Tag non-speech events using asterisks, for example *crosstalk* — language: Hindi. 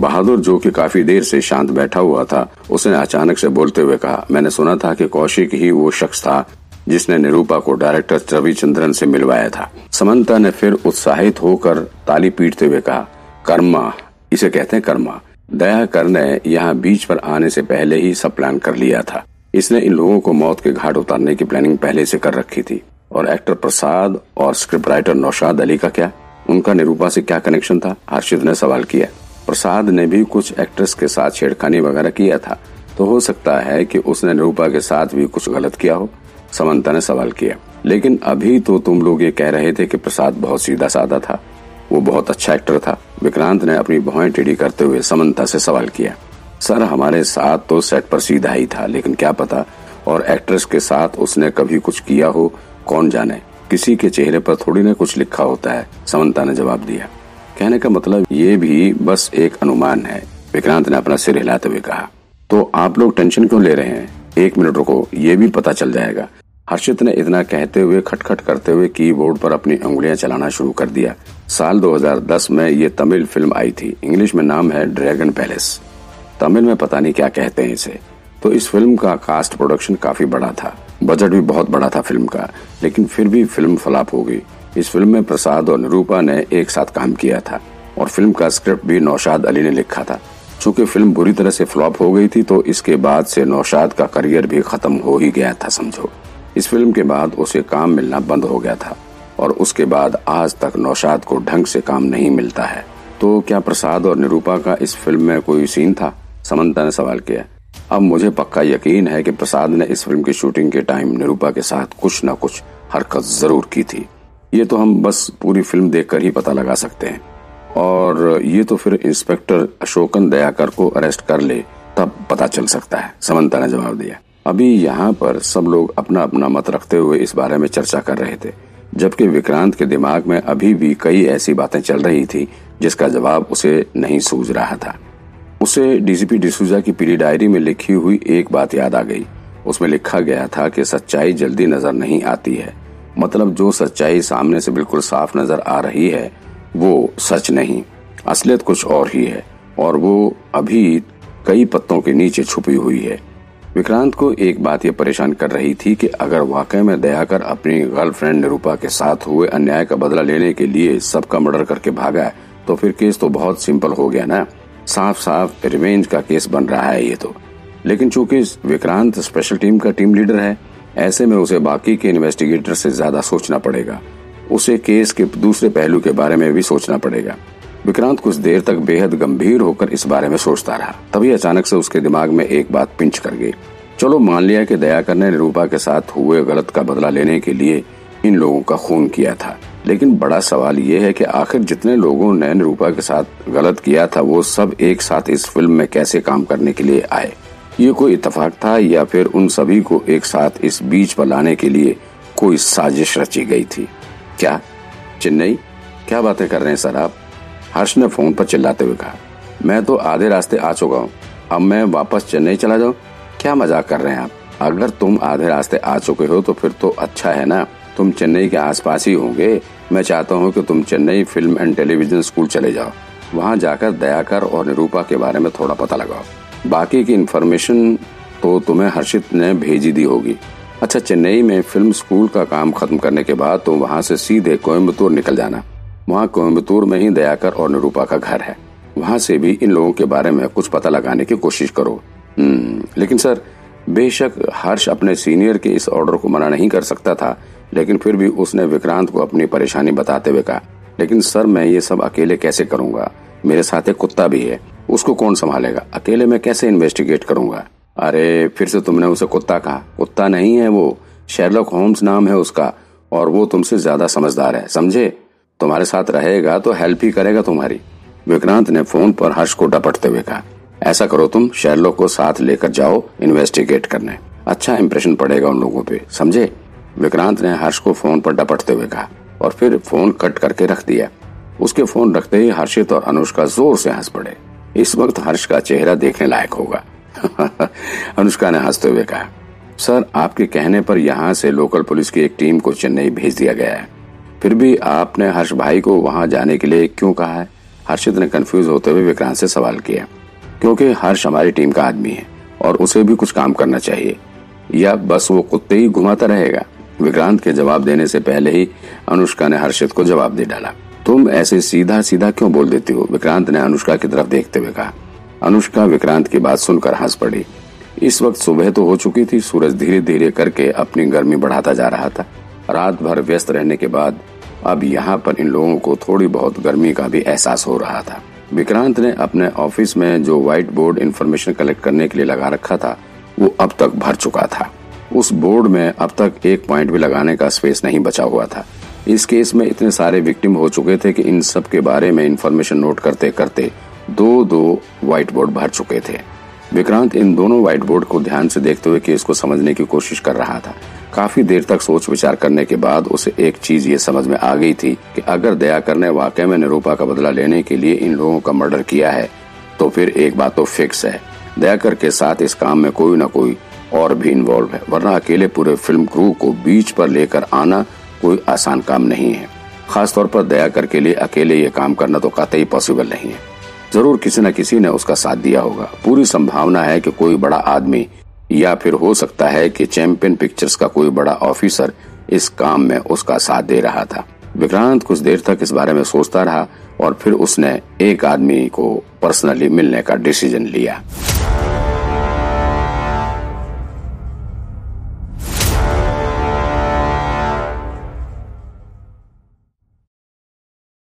बहादुर जो कि काफ़ी देर से शांत बैठा हुआ था, उसने अचानक से बोलते हुए कहा, मैंने सुना था कि कौशिक ही वो शख्स था जिसने निरूपा को डायरेक्टर रविचंद्रन से मिलवाया था। समंता ने फिर उत्साहित होकर ताली पीटते हुए कहा, कर्मा, इसे कहते हैं कर्मा। दया कर ने यहाँ बीच पर आने से पहले ही सब प्लान कर लिया था। इसने इन लोगों को मौत के घाट उतारने की प्लानिंग पहले से कर रखी थी। और एक्टर प्रसाद और स्क्रिप्ट राइटर नौशाद अली का क्या? उनका निरूपा से क्या कनेक्शन था? हर्षित ने सवाल किया। प्रसाद ने भी कुछ एक्ट्रेस के साथ छेड़खानी वगैरह किया था। तो हो सकता है कि उसने रूपा के साथ भी कुछ गलत किया हो, समंता ने सवाल किया। लेकिन अभी तो तुम लोग ये कह रहे थे कि प्रसाद बहुत सीधा साधा था। वो बहुत अच्छा एक्टर था। विक्रांत ने अपनी भौएँ टेढ़ी करते हुए समंता से सवाल किया। सर, हमारे साथ तो सेट पर सीधा ही था, लेकिन क्या पता? और एक्ट्रेस के साथ उसने कभी कुछ किया हो, कौन जाने? किसी के चेहरे पर थोड़ी ना कुछ लिखा होता है, समंता ने जवाब दिया। कहने का मतलब ये भी बस एक अनुमान है। विक्रांत ने अपना सिर हिलाते हुए कहा तो आप लोग टेंशन क्यों ले रहे हैं? एक मिनट रुको, ये भी पता चल जाएगा। हर्षित ने इतना कहते हुए, खटखट करते हुए कीबोर्ड पर अपनी उंगलियाँ चलाना शुरू कर दिया। साल 2010 में ये तमिल फ़िल्म आई थी। इंग्लिश में नाम है ड्रैगन पैलेस। तमिल में पता नहीं क्या कहते हैं इसे। तो इस फ़िल्म का कास्ट प्रोडक्शन काफ़ी बड़ा था। बजट भी बहुत बड़ा था फ़िल्म का, लेकिन फिर भी फ़िल्म फ्लॉप हो गई। इस फ़िल्म में प्रसाद और निरूपा ने एक साथ काम किया था और फ़िल्म का स्क्रिप्ट भी नौशाद अली ने लिखा था। चूँकि फ़िल्म बुरी तरह से फ्लॉप हो गई थी तो इसके बाद से नौशाद का करियर भी खत्म हो ही गया था, समझो। इस फ़िल्म के बाद उसे काम मिलना बंद हो गया था और उसके बाद आज तक नौशाद को ढंग से काम नहीं मिलता है। तो क्या प्रसाद और निरूपा का इस फ़िल्म में कोई सीन था? समंता ने सवाल किया। अब मुझे पक्का यकीन है कि प्रसाद ने इस फ़िल्म की शूटिंग के टाइम निरूपा के साथ कुछ न कुछ हरकत ज़रूर की थी। ये तो हम बस पूरी फ़िल्म देखकर ही पता लगा सकते हैं। और ये तो फिर इंस्पेक्टर अशोकन दयाकर को अरेस्ट कर ले, तब पता चल सकता है। समंता ने जवाब दिया। अभी यहाँ पर सब लोग अपना अपना मत रखते हुए इस बारे में चर्चा कर रहे थे, जबकि विक्रांत के दिमाग में अभी भी कई ऐसी बातें चल रही थी, जिसका जवाब उसे नहीं सूझ रहा था। उसे डीसीपी डिसूजा की पीली डायरी में लिखी हुई एक बात याद आ गई। उसमें लिखा गया था कि सच्चाई जल्दी नज़र नहीं आती है। मतलब जो सच्चाई सामने से बिल्कुल साफ़ नज़र आ रही है, वो सच नहीं। असलियत कुछ और ही है, और वो अभी कई पत्तों के नीचे छुपी हुई है। विक्रांत को एक बात ये परेशान कर रही थी कि अगर वाकई में दयाकर अपनी गर्लफ्रेंड निरूपा के साथ हुए अन्याय का बदला लेने के लिए सबका मर्डर करके भागा है तो फिर केस तो बहुत सिंपल हो गया ना। साफ़ साफ़ रिवेंज का केस बन रहा है ये तो। लेकिन चूँकि विक्रांत स्पेशल टीम का टीम लीडर है ऐसे में उसे बाकी के इन्वेस्टिगेटर से ज़्यादा सोचना पड़ेगा। उसे केस के दूसरे पहलू के बारे में भी सोचना पड़ेगा। विक्रांत कुछ देर तक बेहद गंभीर होकर इस बारे में सोचता रहा। तभी अचानक से उसके दिमाग में एक बात पिंच कर गई। चलो मान लिया कि दयाकर ने निरूपा के साथ हुए गलत का बदला लेने के लिए इन लोगों का खून किया था। लेकिन बड़ा सवाल ये है कि आखिर जितने लोगों ने निरूपा के साथ गलत किया था, वो सब एक साथ इस फ़िल्म में कैसे काम करने के लिए आए? ये कोई इतफाक था या फिर उन सभी को एक साथ इस बीच पर लाने के लिए कोई साजिश रची गई थी? क्या? चेन्नई? क्या बातें कर रहे हैं सर आप? हर्ष ने फ़ोन पर चिल्लाते हुए कहा, मैं तो आधे रास्ते आ चुका हूँ। अब मैं वापस चेन्नई चला जाऊँ? क्या मज़ाक कर रहे हैं आप? अगर तुम आधे रास्ते आ चुके हो तो फिर तो अच्छा है ना? तुम चेन्नई के आसपास ही होंगे। मैं चाहता हूँ कि तुम Chennai film and television school चले जाओ। वहाँ जाकर दयाकर और निरूपा के बारे में थोड़ा पता लगाओ। बाकी की इन्फॉर्मेशन तो तुम्हें हर्षित ने भेजी दी होगी। अच्छा चेन्नई में फ़िल्म स्कूल का काम खत्म करने के बाद तुम वहाँ से सीधे कोयम्बतूर निकल जाना। वहाँ कोयम्बतूर में ही दयाकर और निरूपा का घर है। वहाँ से भी इन लोगों के बारे में कुछ पता लगाने की कोशिश करो। हम्म, लेकिन सर बेशक हर्ष अपने सीनियर के इस ऑर्डर को मना नहीं कर सकता था लेकिन फिर भी उसने विक्रांत को अपनी परेशानी बताते हुए कहा लेकिन सर मैं ये सब अकेले कैसे करूँगा? मेरे साथ एक कुत्ता भी है। उसको कौन संभालेगा? अकेले में कैसे इन्वेस्टिगेट करूँगा? अरे, फिर से तुमने उसे कुत्ता कहा। कुत्ता नहीं है वो। शेरलॉक होम्स नाम है उसका, और वो तुमसे ज़्यादा समझदार है, समझे? तुम्हारे साथ रहेगा तो हेल्प ही करेगा तुम्हारी। विक्रांत ने फ़ोन पर हर्ष को डपटते हुए कहा, ऐसा करो तुम शेरलो को साथ लेकर जाओ इन्वेस्टिगेट करने। अच्छा इम्प्रेशन पड़ेगा उन लोगों पे, समझे? विक्रांत ने हर्ष को फ़ोन पर डपटते हुए कहा, और फिर फ़ोन कट करके रख दिया। उसके फ़ोन रखते ही हर्षित और अनुष्का ज़ोर से हंस पड़े। इस वक्त हर्ष का चेहरा देखने लायक होगा। *laughs* अनुष्का ने हँसते हुए कहा, सर, आपके कहने पर यहाँ से लोकल पुलिस की एक टीम को चेन्नई भेज दिया गया है। फिर भी आपने हर्ष भाई को वहाँ जाने के लिए क्यों कहा है? हर्षित ने कंफ्यूज होते हुए विक्रांत से सवाल किया, क्योंकि हर्ष हमारी टीम का आदमी है और उसे भी कुछ काम करना चाहिए। या बस वो कुत्ते ही घुमाता रहेगा? विक्रांत के जवाब देने से पहले ही अनुष्का ने हर्षित को जवाब दे डाला तुम ऐसे सीधा सीधा क्यों बोल देती हो? विक्रांत ने अनुष्का की तरफ़ देखते हुए कहा। अनुष्का विक्रांत की बात सुनकर हंस पड़ी। इस वक्त सुबह तो हो चुकी थी, सूरज धीरे धीरे करके अपनी गर्मी बढ़ाता जा रहा था। रात भर व्यस्त रहने के बाद अब यहाँ पर इन लोगों को थोड़ी बहुत गर्मी का भी एहसास हो रहा था। विक्रांत ने अपने ऑफ़िस में जो व्हाइट बोर्ड इन्फॉर्मेशन कलेक्ट करने के लिए लगा रखा था, वो अब तक भर चुका था। उस बोर्ड में अब तक एक पॉइंट भी लगाने का स्पेस नहीं बचा हुआ था। इस केस में इतने सारे विक्टिम हो चुके थे कि इन सब के बारे में इन्फॉर्मेशन नोट करते करते दो दो व्हाइट बोर्ड भर चुके थे। विक्रांत इन दोनों व्हाइट बोर्ड को ध्यान से देखते हुए केस को समझने की कोशिश कर रहा था। काफ़ी देर तक सोच विचार करने के बाद उसे एक चीज़ ये समझ में आ गई थी कि अगर दयाकर ने वाकई में निरूपा का बदला लेने के लिए इन लोगों का मर्डर किया है तो फिर एक बात तो फिक्स है। दयाकर के साथ इस काम में कोई न कोई और भी इन्वॉल्व है, वरना अकेले पूरे फ़िल्म क्रू को बीच पर लेकर आना कोई आसान काम नहीं है। खासतौर पर दयाकर के लिए अकेले ये काम करना तो कतई पॉसिबल नहीं है। ज़रूर किसी न किसी ने उसका साथ दिया होगा। पूरी संभावना है कि कोई बड़ा आदमी, या फिर हो सकता है कि चैंपियन पिक्चर्स का कोई बड़ा ऑफिसर इस काम में उसका साथ दे रहा था। विक्रांत कुछ देर तक इस बारे में सोचता रहा और फिर उसने एक आदमी को पर्सनली मिलने का डिसीज़न लिया।